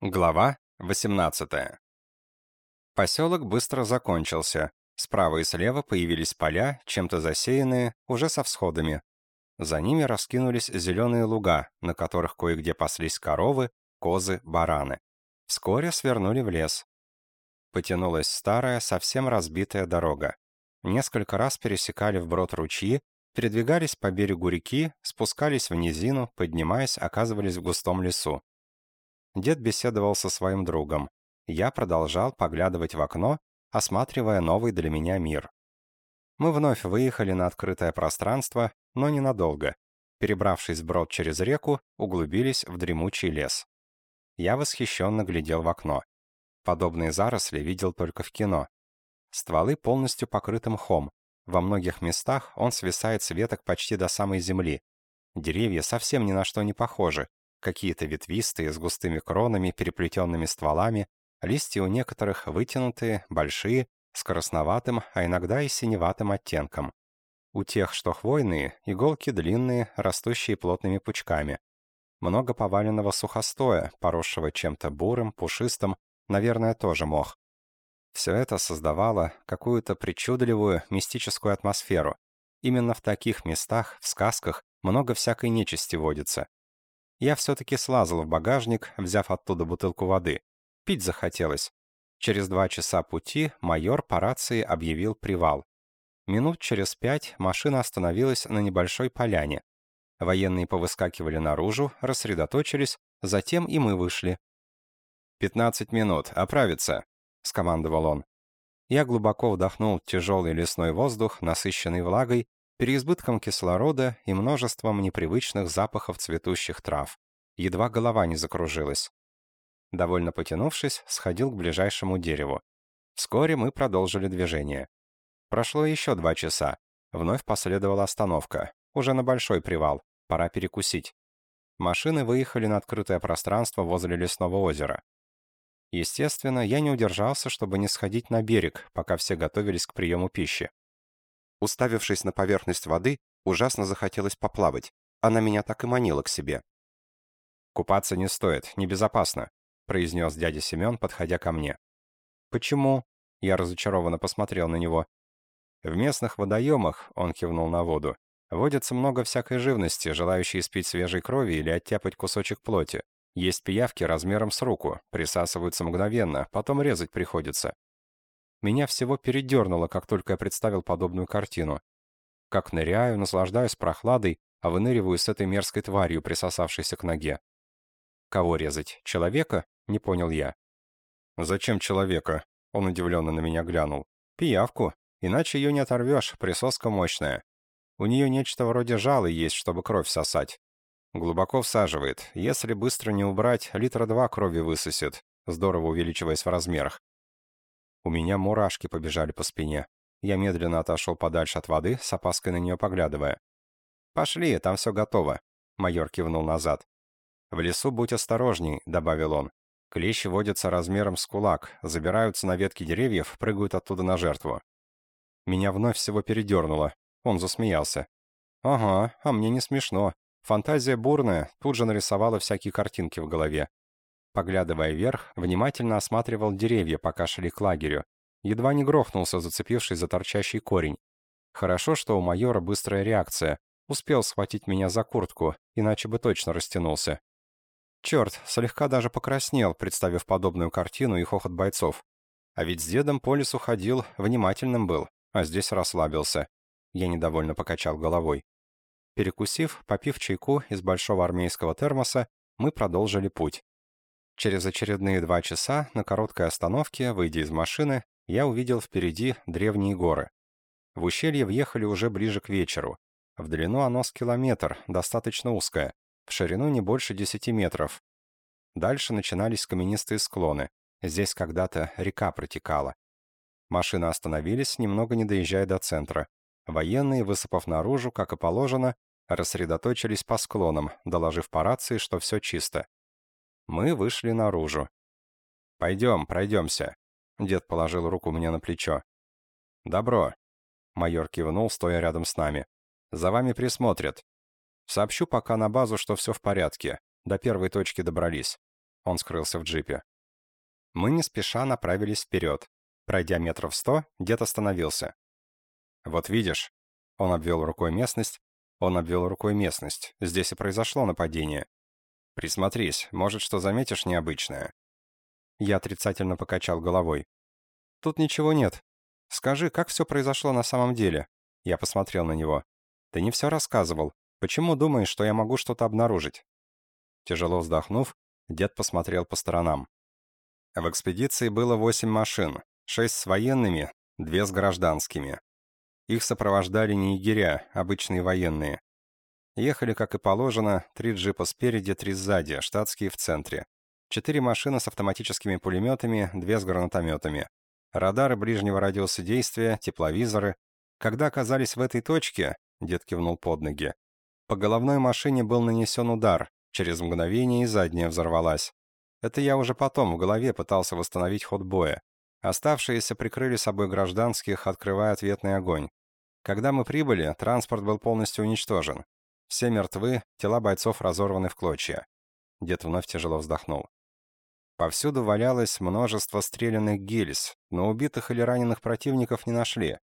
Глава 18. Поселок быстро закончился. Справа и слева появились поля, чем-то засеянные, уже со всходами. За ними раскинулись зеленые луга, на которых кое-где паслись коровы, козы, бараны. Вскоре свернули в лес. Потянулась старая, совсем разбитая дорога. Несколько раз пересекали вброд ручьи, передвигались по берегу реки, спускались в низину, поднимаясь, оказывались в густом лесу. Дед беседовал со своим другом. Я продолжал поглядывать в окно, осматривая новый для меня мир. Мы вновь выехали на открытое пространство, но ненадолго. Перебравшись брод через реку, углубились в дремучий лес. Я восхищенно глядел в окно. Подобные заросли видел только в кино. Стволы полностью покрыты мхом. Во многих местах он свисает с веток почти до самой земли. Деревья совсем ни на что не похожи, какие-то ветвистые, с густыми кронами, переплетенными стволами, листья у некоторых вытянутые, большие, с красноватым, а иногда и синеватым оттенком. У тех, что хвойные, иголки длинные, растущие плотными пучками. Много поваленного сухостоя, поросшего чем-то бурым, пушистым, наверное, тоже мох. Все это создавало какую-то причудливую, мистическую атмосферу. Именно в таких местах, в сказках, много всякой нечисти водится я все-таки слазал в багажник, взяв оттуда бутылку воды. Пить захотелось. Через два часа пути майор по рации объявил привал. Минут через пять машина остановилась на небольшой поляне. Военные повыскакивали наружу, рассредоточились, затем и мы вышли. «Пятнадцать минут, оправиться», — скомандовал он. Я глубоко вдохнул тяжелый лесной воздух, насыщенный влагой, переизбытком кислорода и множеством непривычных запахов цветущих трав. Едва голова не закружилась. Довольно потянувшись, сходил к ближайшему дереву. Вскоре мы продолжили движение. Прошло еще два часа. Вновь последовала остановка. Уже на большой привал. Пора перекусить. Машины выехали на открытое пространство возле лесного озера. Естественно, я не удержался, чтобы не сходить на берег, пока все готовились к приему пищи. Уставившись на поверхность воды, ужасно захотелось поплавать. Она меня так и манила к себе. «Купаться не стоит, небезопасно», — произнес дядя Семен, подходя ко мне. «Почему?» — я разочарованно посмотрел на него. «В местных водоемах», — он кивнул на воду, «водится много всякой живности, желающей спить свежей крови или оттяпать кусочек плоти. Есть пиявки размером с руку, присасываются мгновенно, потом резать приходится. Меня всего передернуло, как только я представил подобную картину. Как ныряю, наслаждаюсь прохладой, а выныриваю с этой мерзкой тварью, присосавшейся к ноге. Кого резать? Человека? Не понял я. Зачем человека? Он удивленно на меня глянул. Пиявку. Иначе ее не оторвешь, присоска мощная. У нее нечто вроде жала есть, чтобы кровь сосать. Глубоко всаживает. Если быстро не убрать, литра два крови высосет, здорово увеличиваясь в размерах. У меня мурашки побежали по спине. Я медленно отошел подальше от воды, с опаской на нее поглядывая. «Пошли, там все готово», — майор кивнул назад. «В лесу будь осторожней», — добавил он. «Клещи водятся размером с кулак, забираются на ветки деревьев, прыгают оттуда на жертву». Меня вновь всего передернуло. Он засмеялся. «Ага, а мне не смешно. Фантазия бурная, тут же нарисовала всякие картинки в голове. Поглядывая вверх, внимательно осматривал деревья, пока шли к лагерю. Едва не грохнулся, зацепившись за торчащий корень. Хорошо, что у майора быстрая реакция. Успел схватить меня за куртку, иначе бы точно растянулся. Черт, слегка даже покраснел, представив подобную картину и хохот бойцов. А ведь с дедом по лесу ходил, внимательным был, а здесь расслабился. Я недовольно покачал головой. Перекусив, попив чайку из большого армейского термоса, мы продолжили путь. Через очередные два часа на короткой остановке, выйдя из машины, я увидел впереди древние горы. В ущелье въехали уже ближе к вечеру. В длину оно с километр, достаточно узкое, в ширину не больше десяти метров. Дальше начинались каменистые склоны. Здесь когда-то река протекала. Машины остановились, немного не доезжая до центра. Военные, высыпав наружу, как и положено, рассредоточились по склонам, доложив по рации, что все чисто. Мы вышли наружу. «Пойдем, пройдемся». Дед положил руку мне на плечо. «Добро». Майор кивнул, стоя рядом с нами. «За вами присмотрят. Сообщу пока на базу, что все в порядке. До первой точки добрались». Он скрылся в джипе. Мы не спеша направились вперед. Пройдя метров сто, дед остановился. «Вот видишь», — он обвел рукой местность, он обвел рукой местность, здесь и произошло нападение. «Присмотрись, может, что заметишь необычное». Я отрицательно покачал головой. «Тут ничего нет. Скажи, как все произошло на самом деле?» Я посмотрел на него. «Ты не все рассказывал. Почему думаешь, что я могу что-то обнаружить?» Тяжело вздохнув, дед посмотрел по сторонам. В экспедиции было восемь машин, шесть с военными, две с гражданскими. Их сопровождали не егеря, обычные военные. Ехали, как и положено, три джипа спереди, три сзади, штатские в центре. Четыре машины с автоматическими пулеметами, две с гранатометами. Радары ближнего радиуса действия, тепловизоры. Когда оказались в этой точке, дед кивнул под ноги, по головной машине был нанесен удар, через мгновение и задняя взорвалась. Это я уже потом в голове пытался восстановить ход боя. Оставшиеся прикрыли собой гражданских, открывая ответный огонь. Когда мы прибыли, транспорт был полностью уничтожен. Все мертвы, тела бойцов разорваны в клочья. Дед вновь тяжело вздохнул. Повсюду валялось множество стрелянных гильз, но убитых или раненых противников не нашли.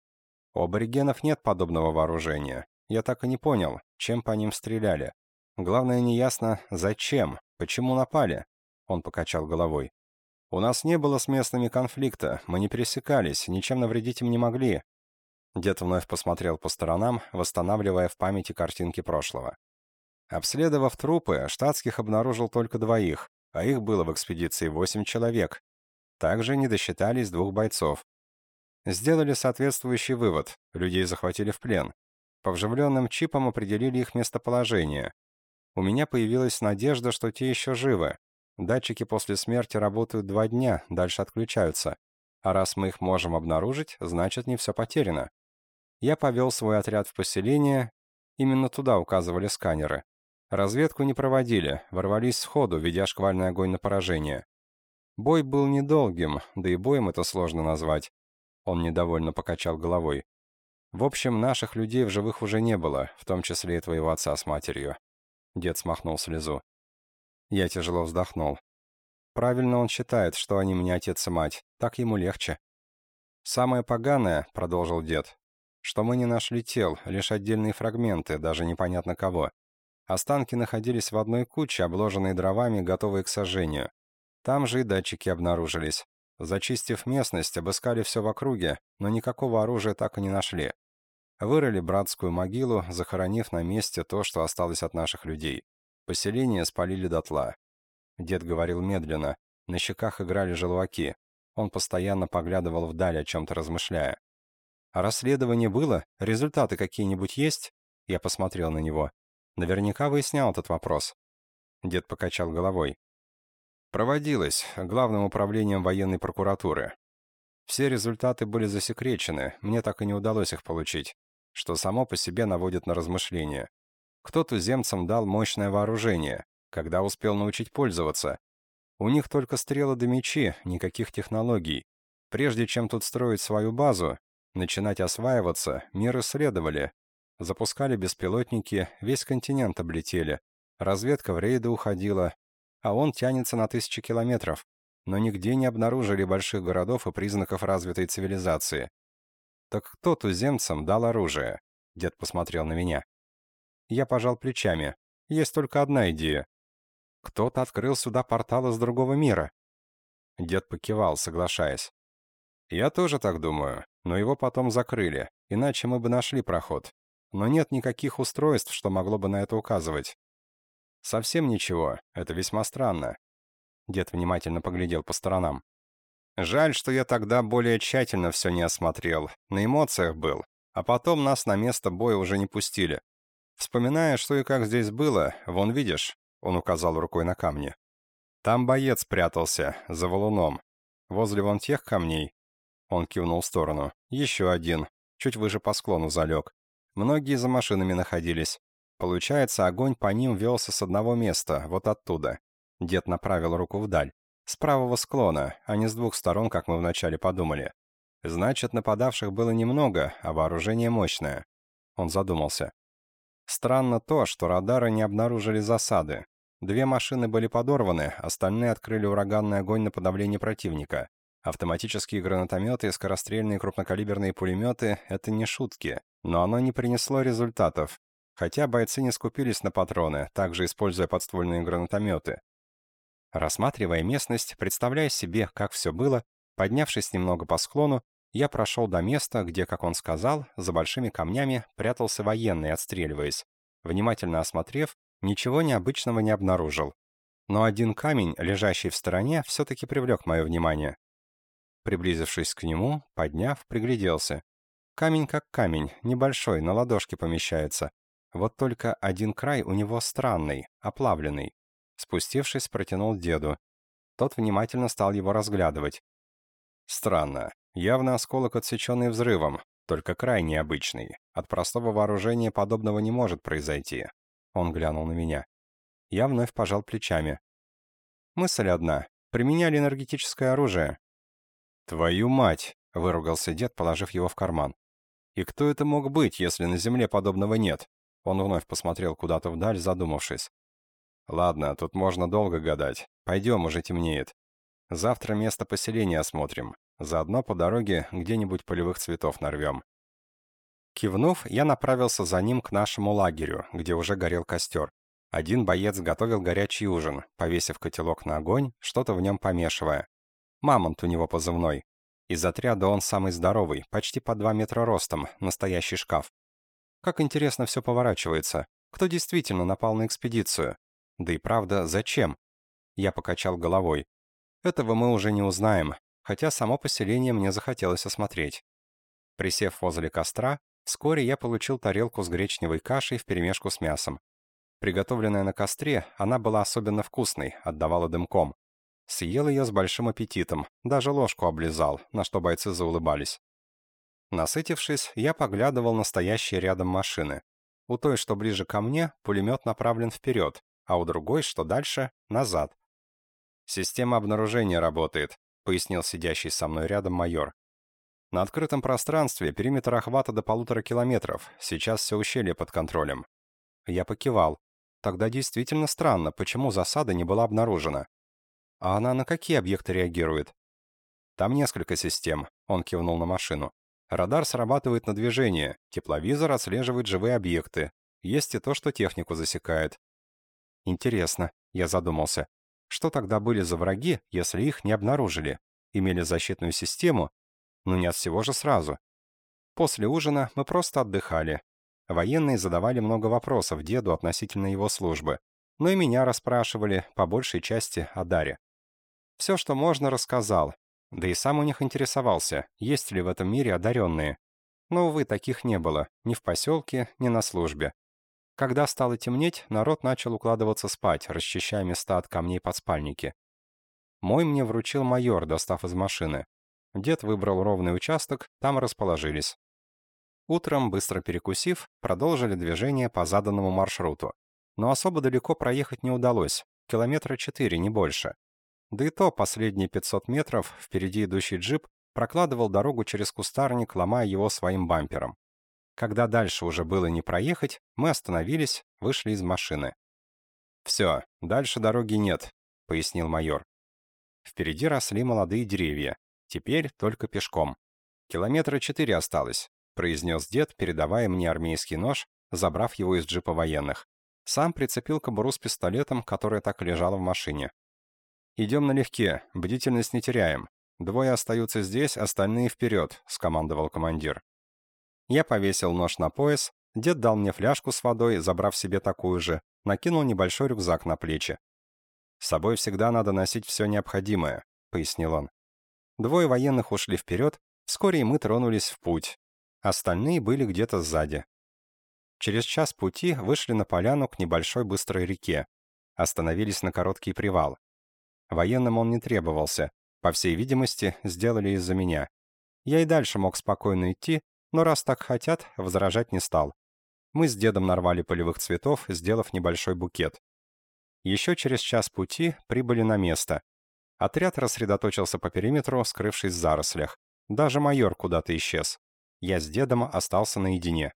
У аборигенов нет подобного вооружения. Я так и не понял, чем по ним стреляли. Главное, неясно, зачем, почему напали. Он покачал головой. У нас не было с местными конфликта, мы не пересекались, ничем навредить им не могли. Дед вновь посмотрел по сторонам, восстанавливая в памяти картинки прошлого. Обследовав трупы, штатских обнаружил только двоих, а их было в экспедиции восемь человек. Также не досчитались двух бойцов. Сделали соответствующий вывод, людей захватили в плен. По вживленным чипам определили их местоположение. У меня появилась надежда, что те еще живы. Датчики после смерти работают два дня, дальше отключаются. А раз мы их можем обнаружить, значит не все потеряно. Я повел свой отряд в поселение, именно туда указывали сканеры. Разведку не проводили, ворвались сходу, ведя шквальный огонь на поражение. Бой был недолгим, да и боем это сложно назвать. Он недовольно покачал головой. В общем, наших людей в живых уже не было, в том числе и твоего отца с матерью. Дед смахнул слезу. Я тяжело вздохнул. Правильно он считает, что они мне отец и мать. Так ему легче. «Самое поганое», — продолжил дед, — «что мы не нашли тел, лишь отдельные фрагменты, даже непонятно кого. Останки находились в одной куче, обложенной дровами, готовые к сожжению. Там же и датчики обнаружились. Зачистив местность, обыскали все в округе, но никакого оружия так и не нашли. Вырыли братскую могилу, захоронив на месте то, что осталось от наших людей. Поселение спалили дотла. Дед говорил медленно, на щеках играли желваки. Он постоянно поглядывал вдаль, о чем-то размышляя. «А расследование было? Результаты какие-нибудь есть?» Я посмотрел на него. Наверняка выяснял этот вопрос. Дед покачал головой. Проводилось главным управлением военной прокуратуры. Все результаты были засекречены, мне так и не удалось их получить, что само по себе наводит на размышления. Кто туземцам дал мощное вооружение, когда успел научить пользоваться. У них только стрелы да мечи, никаких технологий. Прежде чем тут строить свою базу, начинать осваиваться, мир исследовали, Запускали беспилотники, весь континент облетели. Разведка в рейды уходила, а он тянется на тысячи километров. Но нигде не обнаружили больших городов и признаков развитой цивилизации. «Так кто туземцам дал оружие?» Дед посмотрел на меня. Я пожал плечами. Есть только одна идея. Кто-то открыл сюда портал из другого мира. Дед покивал, соглашаясь. Я тоже так думаю, но его потом закрыли, иначе мы бы нашли проход но нет никаких устройств, что могло бы на это указывать. Совсем ничего, это весьма странно. Дед внимательно поглядел по сторонам. Жаль, что я тогда более тщательно все не осмотрел, на эмоциях был, а потом нас на место боя уже не пустили. Вспоминая, что и как здесь было, вон видишь, он указал рукой на камни. Там боец прятался, за валуном. Возле вон тех камней, он кивнул в сторону, еще один, чуть выше по склону залег. Многие за машинами находились. Получается, огонь по ним велся с одного места, вот оттуда. Дед направил руку вдаль. С правого склона, а не с двух сторон, как мы вначале подумали. Значит, нападавших было немного, а вооружение мощное. Он задумался. Странно то, что радары не обнаружили засады. Две машины были подорваны, остальные открыли ураганный огонь на подавление противника. Автоматические гранатометы и скорострельные крупнокалиберные пулеметы — это не шутки, но оно не принесло результатов. Хотя бойцы не скупились на патроны, также используя подствольные гранатометы. Рассматривая местность, представляя себе, как все было, поднявшись немного по склону, я прошел до места, где, как он сказал, за большими камнями прятался военный, отстреливаясь. Внимательно осмотрев, ничего необычного не обнаружил. Но один камень, лежащий в стороне, все-таки привлек мое внимание. Приблизившись к нему, подняв, пригляделся. Камень как камень, небольшой, на ладошке помещается. Вот только один край у него странный, оплавленный. Спустившись, протянул деду. Тот внимательно стал его разглядывать. Странно. Явно осколок, отсеченный взрывом, только край необычный. От простого вооружения подобного не может произойти. Он глянул на меня. Я вновь пожал плечами. Мысль одна. Применяли энергетическое оружие. «Твою мать!» — выругался дед, положив его в карман. «И кто это мог быть, если на земле подобного нет?» Он вновь посмотрел куда-то вдаль, задумавшись. «Ладно, тут можно долго гадать. Пойдем, уже темнеет. Завтра место поселения осмотрим. Заодно по дороге где-нибудь полевых цветов нарвем». Кивнув, я направился за ним к нашему лагерю, где уже горел костер. Один боец готовил горячий ужин, повесив котелок на огонь, что-то в нем помешивая. Мамонт у него позывной. Из отряда он самый здоровый, почти по два метра ростом, настоящий шкаф. Как интересно все поворачивается. Кто действительно напал на экспедицию? Да и правда, зачем? Я покачал головой. Этого мы уже не узнаем, хотя само поселение мне захотелось осмотреть. Присев возле костра, вскоре я получил тарелку с гречневой кашей вперемешку с мясом. Приготовленная на костре, она была особенно вкусной, отдавала дымком. Съел ее с большим аппетитом, даже ложку облизал, на что бойцы заулыбались. Насытившись, я поглядывал на стоящие рядом машины. У той, что ближе ко мне, пулемет направлен вперед, а у другой, что дальше, назад. «Система обнаружения работает», — пояснил сидящий со мной рядом майор. «На открытом пространстве периметр охвата до полутора километров, сейчас все ущелье под контролем». Я покивал. Тогда действительно странно, почему засада не была обнаружена. А она на какие объекты реагирует? Там несколько систем, он кивнул на машину. Радар срабатывает на движение, тепловизор отслеживает живые объекты. Есть и то, что технику засекает. Интересно, я задумался. Что тогда были за враги, если их не обнаружили? Имели защитную систему? Ну не от всего же сразу. После ужина мы просто отдыхали. Военные задавали много вопросов деду относительно его службы. Но и меня расспрашивали, по большей части, о Даре. Все, что можно, рассказал. Да и сам у них интересовался, есть ли в этом мире одаренные. Но, увы, таких не было, ни в поселке, ни на службе. Когда стало темнеть, народ начал укладываться спать, расчищая места от камней под спальники. Мой мне вручил майор, достав из машины. Дед выбрал ровный участок, там расположились. Утром, быстро перекусив, продолжили движение по заданному маршруту. Но особо далеко проехать не удалось, километра четыре, не больше. Да и то последние 500 метров впереди идущий джип прокладывал дорогу через кустарник, ломая его своим бампером. Когда дальше уже было не проехать, мы остановились, вышли из машины. «Все, дальше дороги нет», — пояснил майор. Впереди росли молодые деревья. Теперь только пешком. «Километра четыре осталось», — произнес дед, передавая мне армейский нож, забрав его из джипа военных. Сам прицепил кобуру с пистолетом, которая так и лежала в машине. «Идем налегке, бдительность не теряем. Двое остаются здесь, остальные вперед», — скомандовал командир. Я повесил нож на пояс, дед дал мне фляжку с водой, забрав себе такую же, накинул небольшой рюкзак на плечи. «С собой всегда надо носить все необходимое», — пояснил он. Двое военных ушли вперед, вскоре и мы тронулись в путь. Остальные были где-то сзади. Через час пути вышли на поляну к небольшой быстрой реке. Остановились на короткий привал. Военным он не требовался. По всей видимости, сделали из-за меня. Я и дальше мог спокойно идти, но раз так хотят, возражать не стал. Мы с дедом нарвали полевых цветов, сделав небольшой букет. Еще через час пути прибыли на место. Отряд рассредоточился по периметру, скрывшись в зарослях. Даже майор куда-то исчез. Я с дедом остался наедине.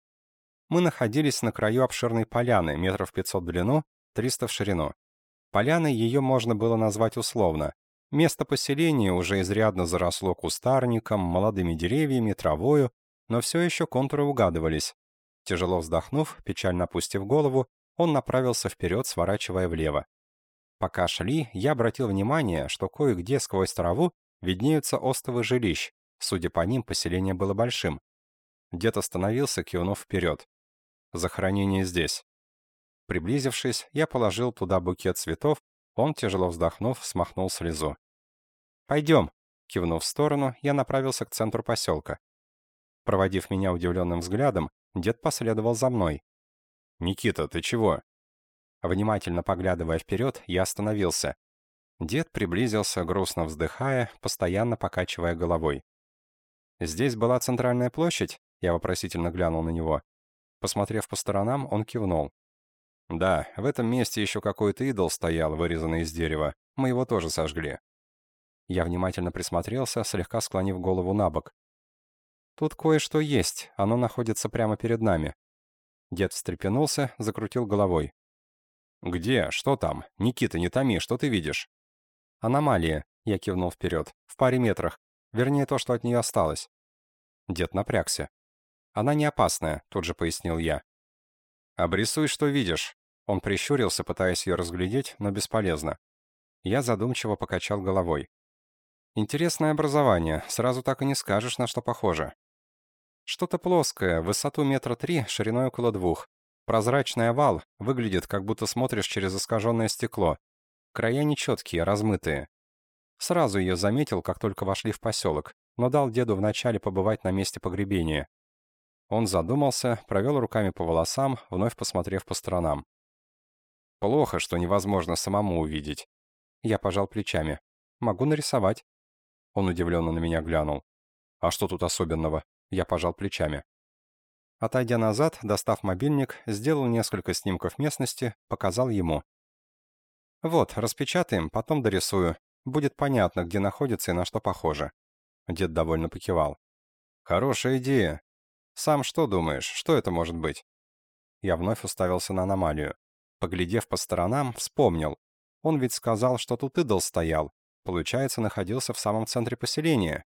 Мы находились на краю обширной поляны, метров 500 в длину, 300 в ширину. Поляной ее можно было назвать условно. Место поселения уже изрядно заросло кустарником, молодыми деревьями, травою, но все еще контуры угадывались. Тяжело вздохнув, печально опустив голову, он направился вперед, сворачивая влево. Пока шли, я обратил внимание, что кое-где сквозь траву виднеются остовы жилищ. Судя по ним, поселение было большим. Дед остановился, кивнув вперед. Захоронение здесь. Приблизившись, я положил туда букет цветов, он, тяжело вздохнув, смахнул слезу. «Пойдем!» — кивнув в сторону, я направился к центру поселка. Проводив меня удивленным взглядом, дед последовал за мной. «Никита, ты чего?» Внимательно поглядывая вперед, я остановился. Дед приблизился, грустно вздыхая, постоянно покачивая головой. «Здесь была центральная площадь?» Я вопросительно глянул на него. Посмотрев по сторонам, он кивнул. «Да, в этом месте еще какой-то идол стоял, вырезанный из дерева. Мы его тоже сожгли». Я внимательно присмотрелся, слегка склонив голову на бок. «Тут кое-что есть, оно находится прямо перед нами». Дед встрепенулся, закрутил головой. «Где? Что там? Никита, не томи, что ты видишь?» «Аномалия», — я кивнул вперед, — «в паре метрах. Вернее, то, что от нее осталось». Дед напрягся. «Она не опасная», — тут же пояснил я. «Обрисуй, что видишь». Он прищурился, пытаясь ее разглядеть, но бесполезно. Я задумчиво покачал головой. «Интересное образование, сразу так и не скажешь, на что похоже. Что-то плоское, высоту метра три, шириной около двух. Прозрачный овал, выглядит, как будто смотришь через искаженное стекло. Края нечеткие, размытые. Сразу ее заметил, как только вошли в поселок, но дал деду вначале побывать на месте погребения. Он задумался, провел руками по волосам, вновь посмотрев по сторонам. «Плохо, что невозможно самому увидеть». Я пожал плечами. «Могу нарисовать». Он удивленно на меня глянул. «А что тут особенного?» Я пожал плечами. Отойдя назад, достав мобильник, сделал несколько снимков местности, показал ему. «Вот, распечатаем, потом дорисую. Будет понятно, где находится и на что похоже». Дед довольно покивал. «Хорошая идея. Сам что думаешь, что это может быть?» Я вновь уставился на аномалию. Поглядев по сторонам, вспомнил. Он ведь сказал, что тут идол стоял. Получается, находился в самом центре поселения.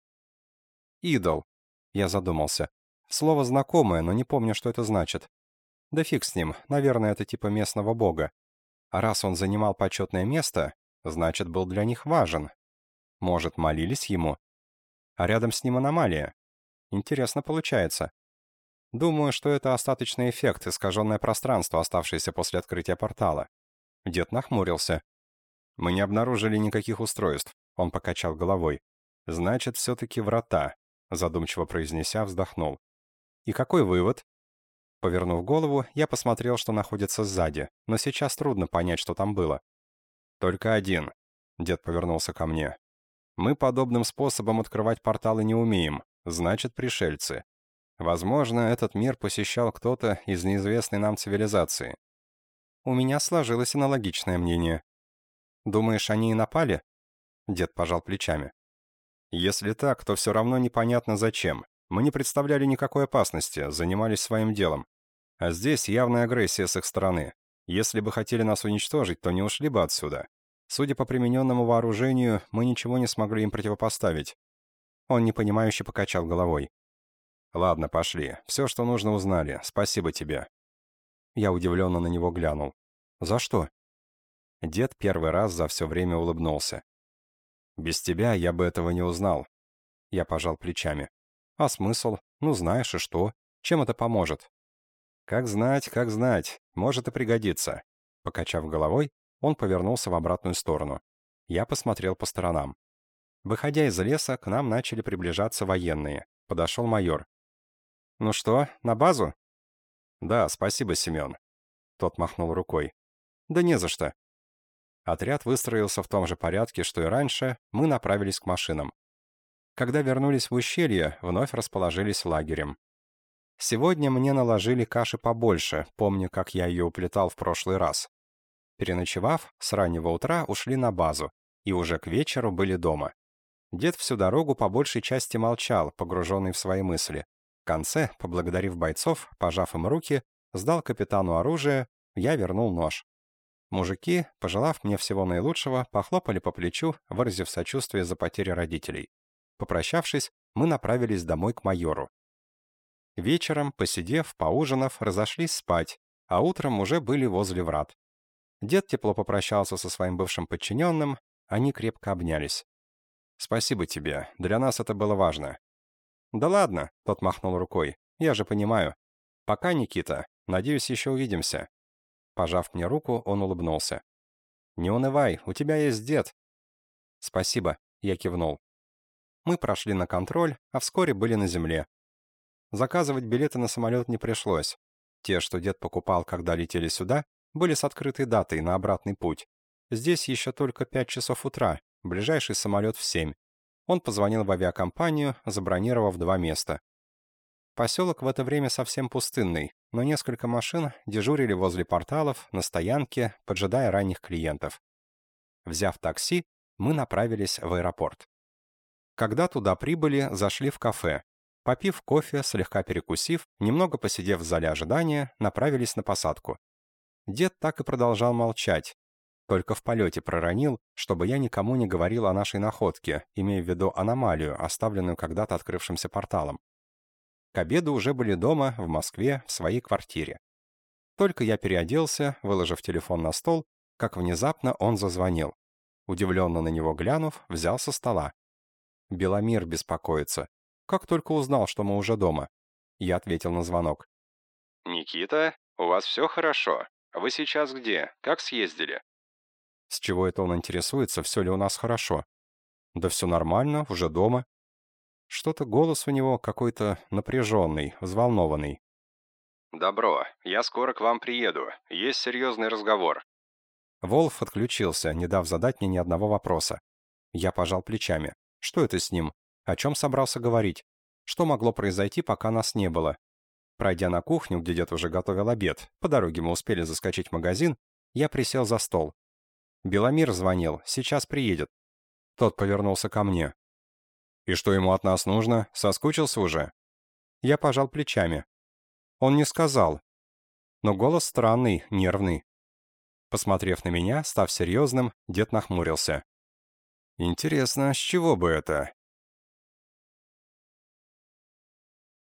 «Идол», — я задумался. Слово знакомое, но не помню, что это значит. Да фиг с ним, наверное, это типа местного бога. А раз он занимал почетное место, значит, был для них важен. Может, молились ему? А рядом с ним аномалия. Интересно получается. Думаю, что это остаточный эффект, искаженное пространство, оставшееся после открытия портала. Дед нахмурился. Мы не обнаружили никаких устройств. Он покачал головой. Значит, все-таки врата, задумчиво произнеся, вздохнул. И какой вывод? Повернув голову, я посмотрел, что находится сзади, но сейчас трудно понять, что там было. Только один. Дед повернулся ко мне. Мы подобным способом открывать порталы не умеем, значит, пришельцы. Возможно, этот мир посещал кто-то из неизвестной нам цивилизации. У меня сложилось аналогичное мнение. Думаешь, они и напали? Дед пожал плечами. Если так, то все равно непонятно зачем. Мы не представляли никакой опасности, занимались своим делом. А здесь явная агрессия с их стороны. Если бы хотели нас уничтожить, то не ушли бы отсюда. Судя по примененному вооружению, мы ничего не смогли им противопоставить. Он непонимающе покачал головой. «Ладно, пошли. Все, что нужно, узнали. Спасибо тебе». Я удивленно на него глянул. «За что?» Дед первый раз за все время улыбнулся. «Без тебя я бы этого не узнал». Я пожал плечами. «А смысл? Ну, знаешь, и что? Чем это поможет?» «Как знать, как знать. Может и пригодится». Покачав головой, он повернулся в обратную сторону. Я посмотрел по сторонам. Выходя из леса, к нам начали приближаться военные. Подошел майор. «Ну что, на базу?» «Да, спасибо, Семен». Тот махнул рукой. «Да не за что». Отряд выстроился в том же порядке, что и раньше, мы направились к машинам. Когда вернулись в ущелье, вновь расположились лагерем. Сегодня мне наложили каши побольше, помню, как я ее уплетал в прошлый раз. Переночевав, с раннего утра ушли на базу, и уже к вечеру были дома. Дед всю дорогу по большей части молчал, погруженный в свои мысли. В конце, поблагодарив бойцов, пожав им руки, сдал капитану оружие, я вернул нож. Мужики, пожелав мне всего наилучшего, похлопали по плечу, выразив сочувствие за потери родителей. Попрощавшись, мы направились домой к майору. Вечером, посидев, поужинав, разошлись спать, а утром уже были возле врат. Дед тепло попрощался со своим бывшим подчиненным, они крепко обнялись. «Спасибо тебе, для нас это было важно». «Да ладно», — тот махнул рукой, — «я же понимаю. Пока, Никита, надеюсь, еще увидимся». Пожав мне руку, он улыбнулся. «Не унывай, у тебя есть дед». «Спасибо», — я кивнул. Мы прошли на контроль, а вскоре были на земле. Заказывать билеты на самолет не пришлось. Те, что дед покупал, когда летели сюда, были с открытой датой на обратный путь. Здесь еще только 5 часов утра, ближайший самолет в 7. Он позвонил в авиакомпанию, забронировав два места. Поселок в это время совсем пустынный, но несколько машин дежурили возле порталов, на стоянке, поджидая ранних клиентов. Взяв такси, мы направились в аэропорт. Когда туда прибыли, зашли в кафе. Попив кофе, слегка перекусив, немного посидев в зале ожидания, направились на посадку. Дед так и продолжал молчать. Только в полете проронил, чтобы я никому не говорил о нашей находке, имея в виду аномалию, оставленную когда-то открывшимся порталом. К обеду уже были дома, в Москве, в своей квартире. Только я переоделся, выложив телефон на стол, как внезапно он зазвонил. Удивленно на него глянув, взял со стола. Беломир беспокоится. Как только узнал, что мы уже дома. Я ответил на звонок. «Никита, у вас все хорошо? Вы сейчас где? Как съездили?» С чего это он интересуется, все ли у нас хорошо? Да все нормально, уже дома. Что-то голос у него какой-то напряженный, взволнованный. «Добро, я скоро к вам приеду. Есть серьезный разговор». Волф отключился, не дав задать мне ни одного вопроса. Я пожал плечами. Что это с ним? О чем собрался говорить? Что могло произойти, пока нас не было? Пройдя на кухню, где дед уже готовил обед, по дороге мы успели заскочить в магазин, я присел за стол. Беломир звонил, сейчас приедет. Тот повернулся ко мне. «И что ему от нас нужно? Соскучился уже?» Я пожал плечами. Он не сказал. Но голос странный, нервный. Посмотрев на меня, став серьезным, дед нахмурился. «Интересно, с чего бы это?